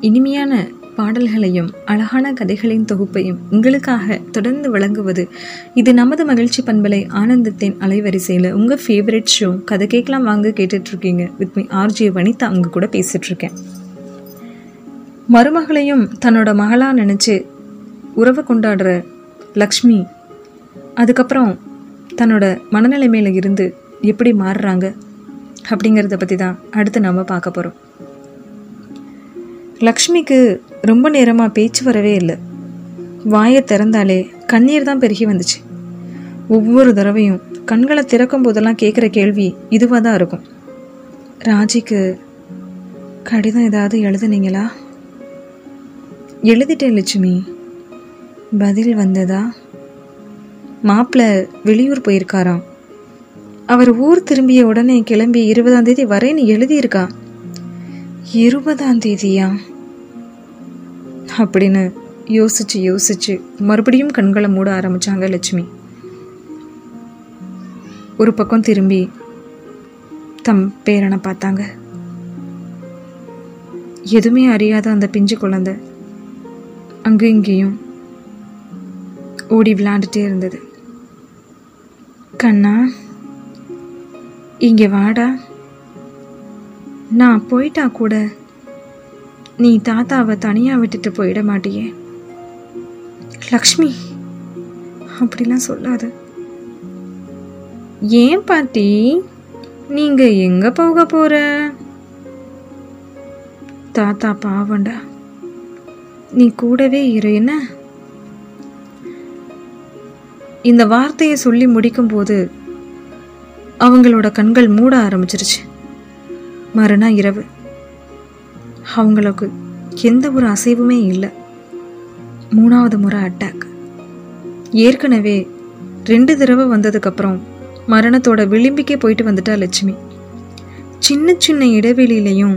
இனிமையான பாடல்களையும் அழகான கதைகளின் தொகுப்பையும் உங்களுக்காக தொடர்ந்து வழங்குவது இது நமது மகிழ்ச்சி பண்பலை ஆனந்தத்தின் அலைவரிசையில் உங்கள் ஃபேவரட் ஷோ கதை கேட்கலாம் வாங்க கேட்டுட்ருக்கீங்க. With me RJ Vanitha. அவங்க கூட பேசிகிட்ருக்கேன் மருமகளையும் தன்னோட மகளாக நினச்சி உறவை கொண்டாடுற லக்ஷ்மி அதுக்கப்புறம் தன்னோட மனநிலைமையில் இருந்து எப்படி மாறுறாங்க அப்படிங்கிறத பற்றி தான் அடுத்து நம்ம பார்க்க போகிறோம் லக்ஷ்மிக்கு ரொம்ப நேரமாக பேச்சு வரவே இல்லை. வாயை திறந்தாலே கண்ணீர் தான் பெருகி வந்துச்சு. ஒவ்வொரு தடவையும் கண்களை திறக்கும் போதெல்லாம் கேட்குற கேள்வி இதுவாக தான் இருக்கும். ராஜிக்கு கடிதம் ஏதாவது எழுதுனீங்களா? எழுதிட்டேன் லட்சுமி. பதில் வந்ததா? மாப்பிள்ள வெளியூர் போயிருக்காராம். அவர் ஊர் திரும்பிய உடனே கிளம்பி இருபதாம் தேதி வரேன்னு எழுதியிருக்கா. இருபதாம் தேதியா? அப்படின்னு யோசிச்சு யோசிச்சு மறுபடியும் கண்களை மூட ஆரம்பிச்சாங்க லட்சுமி. ஒரு பக்கம் திரும்பி தம் பேரனை பார்த்தாங்க. எதுவுமே அறியாத அந்த பிஞ்சு குழந்தை அங்கு இங்கேயும் ஓடி விளாண்டுட்டே இருந்தது. கண்ணா இங்கே வாடா. நான் போயிட்டா கூட நீ தாத்தாவை தனியாக விட்டுட்டு போயிட மாட்டியே. லக்ஷ்மி அப்படிலாம் சொல்லாத. ஏன் பாட்டி நீங்க எங்க போக போற? தாத்தா பாவண்டா. நீ கூடவே இரு என்ன? இந்த வார்த்தையை சொல்லி முடிக்கும்போது அவங்களோட கண்கள் மூட ஆரம்பிச்சிருச்சு. மறுநாள் இரவு. அவங்களுக்கு எந்த ஒரு அசைவுமே இல்லை. மூணாவது முறை அட்டாக் ஏற்கனவே ரெண்டு தடவை வந்ததுக்கப்புறம் மரணத்தோட விளிம்பிக்கே போயிட்டு வந்துட்டா லட்சுமி. சின்ன சின்ன இடைவெளியிலையும்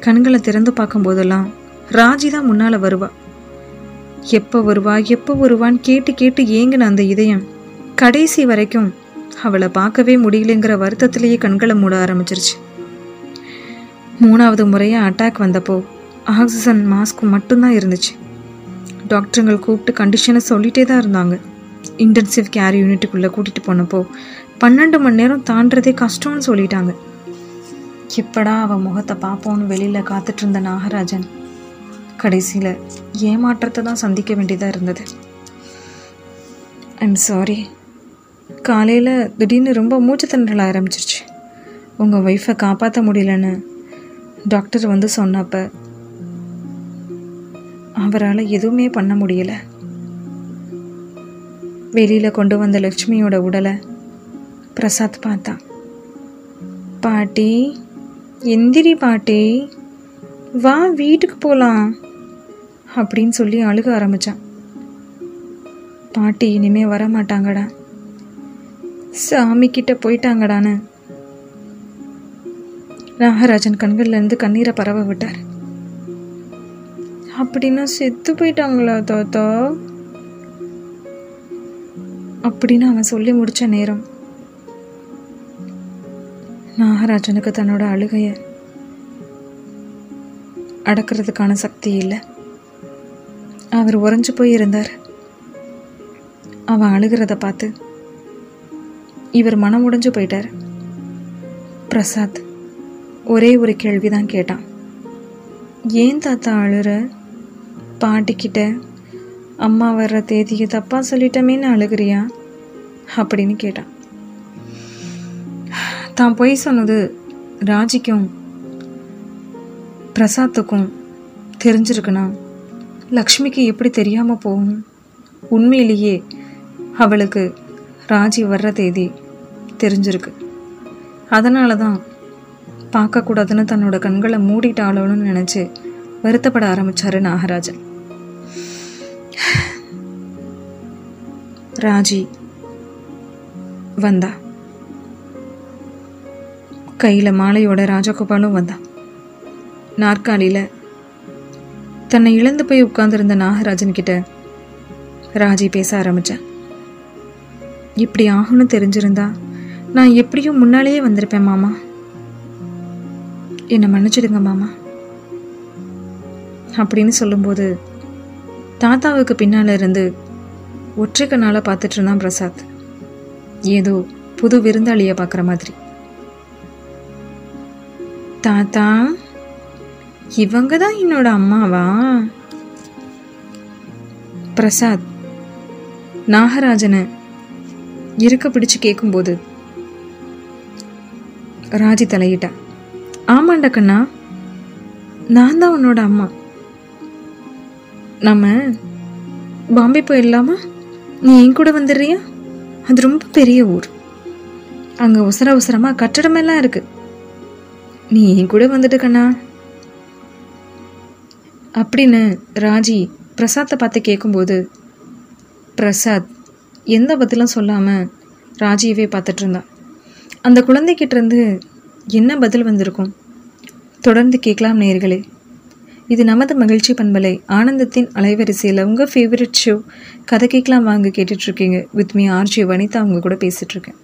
கண்களை திறந்து பார்க்கும்போதெல்லாம் ராஜி தான் முன்னால் வருவா. எப்போ வருவா எப்போ வருவான்னு கேட்டு கேட்டு ஏங்கின அந்த இதயம் கடைசி வரைக்கும் அவளை பார்க்கவே முடியலங்கிற வருத்தத்திலேயே கண்களை மூட ஆரம்பிச்சிருச்சு. மூணாவது முறையாக அட்டாக் வந்தப்போ ஆக்சிஜன் மாஸ்க்கு மட்டும்தான் இருந்துச்சு. டாக்டருங்கள் கூப்பிட்டு கண்டிஷனை சொல்லிகிட்டே தான் இருந்தாங்க. இன்டென்சிவ் கேர் யூனிட்டுக்குள்ளே கூட்டிகிட்டு போனப்போ பன்னெண்டு மணி நேரம் தாண்டதே கஷ்டம்னு சொல்லிட்டாங்க. எப்படா அவன் முகத்தை பார்ப்போன்னு வெளியில் காத்துட்டு இருந்த நாகராஜன். கடைசியில் ஏமாற்றத்தை தான் சந்திக்க வேண்டியதாக இருந்தது. ஐம் சாரி காலையில் திடீர்னு ரொம்ப மூச்சு திணறல் ஆரம்பிச்சிருச்சு. உங்கள் ஒய்ஃபை காப்பாற்ற முடியலன்னு டாக்டர் வந்து சொன்னப்ப அவரால் எதுவுமே பண்ண முடியல. வெளியில் கொண்டு வந்த லக்ஷ்மியோட உடலை பிரசாத் பார்த்தான் பாட்டி எந்திரி பாட்டி வா வீட்டுக்கு போகலாம் அப்படின்னு சொல்லி அழுக ஆரம்பித்தான் பாட்டி இனிமே வர மாட்டாங்கடா சாமி கிட்ட போயிட்டாங்கடான்னு நாகராஜன் கண்கள்லேருந்து கண்ணீரை பரவ விட்டார். அப்படின்னா செத்து போயிட்டாங்களா தாத்தா? அப்படின்னு அவன் சொல்லி முடித்த நேரம் நாகராஜனுக்கு தன்னோட அழுகைய அடக்கிறதுக்கான சக்தி இல்லை. அவர் உறைஞ்சு போய் இருந்தார் அவன் அழுகிறத பார்த்து இவர் மனம் உடைஞ்சு போயிட்டார். பிரசாத் ஒரே ஒரு கேள்விதான் கேட்டான். ஏன் தாத்தா அழுற? பாட்டிக்கிட்ட அம்மா வர்ற தேதியை தப்பாக சொல்லிட்டமேன்னு அழுகிறியா? அப்படின்னு கேட்டான். தான் பொய் சொன்னது ராஜிக்கும் பிரசாத்துக்கும் தெரிஞ்சிருக்குன்னா லக்ஷ்மிக்கு எப்படி தெரியாமல் போகும் உண்மையிலேயே அவளுக்கு ராஜி வர்ற தேதி தெரிஞ்சிருக்கு. அதனால தான் பார்க்கக்கூடாதுன்னு தன்னோட கண்களை மூடிட்டாளோன்னு நினச்சி வருத்தப்பட ஆரம்பித்தார் நாகராஜன். ராஜி வந்தா. கையில் மாலையோட ராஜகோபாலும் வந்தா. நாற்காலியில் தன்னை இழந்து போய் உட்கார்ந்திருந்த நாகராஜன் கிட்ட ராஜி பேச ஆரம்பித்தேன் இப்படி ஆகும்னு தெரிஞ்சிருந்தா நான் எப்படியும் முன்னாலேயே வந்திருப்பேன் மாமா. என்னை மன்னிச்சிடுங்க மாமா. அப்படின்னு சொல்லும்போது தாத்தாவுக்கு பின்னால் இருந்து ஒற்றை கண்ணால் பார்த்துட்டு இருந்தான் பிரசாத். ஏதோ புது விருந்தாளியை பார்க்குற மாதிரி. தாத்தா இவங்க தான் என்னோட அம்மாவா? பிரசாத் நாகராஜனை இருக்க பிடிச்சு கேட்கும்போது ராஜி தலையிட்டா. ஆமாண்டா கண்ணா. நான் தான் உன்னோட அம்மா. நம்ம பாம்பே போயிடலாமா? நீ என் கூட வந்துடுறியா? அது ரொம்ப பெரிய ஊர். அங்கே உசர உசரமாக கட்டடமெல்லாம் இருக்கு. நீ என் கூட வந்துட்டு கண்ணா. அப்படின்னு ராஜி பிரசாத்தை பார்த்து கேட்கும்போது பிரசாத் எந்த பதிலும் சொல்லாமல் ராஜியவே பார்த்துட்டு இருந்தான் அந்த குழந்தைகிட்டேருந்து என்ன பதில் வந்திருக்கும்? தொடர்ந்து கேட்கலாம் நேர்களே இது நமது மகிழ்ச்சி பண்பலை ஆனந்தத்தின் அலைவரிசையில் உங்கள் ஃபேவரட் ஷோ கதை கேட்கலாம் வாங்க கேட்டுட்ருக்கீங்க வித் மீ ஆர்ஜி வனிதா அவங்க கூட பேசிகிட்ருக்கேன்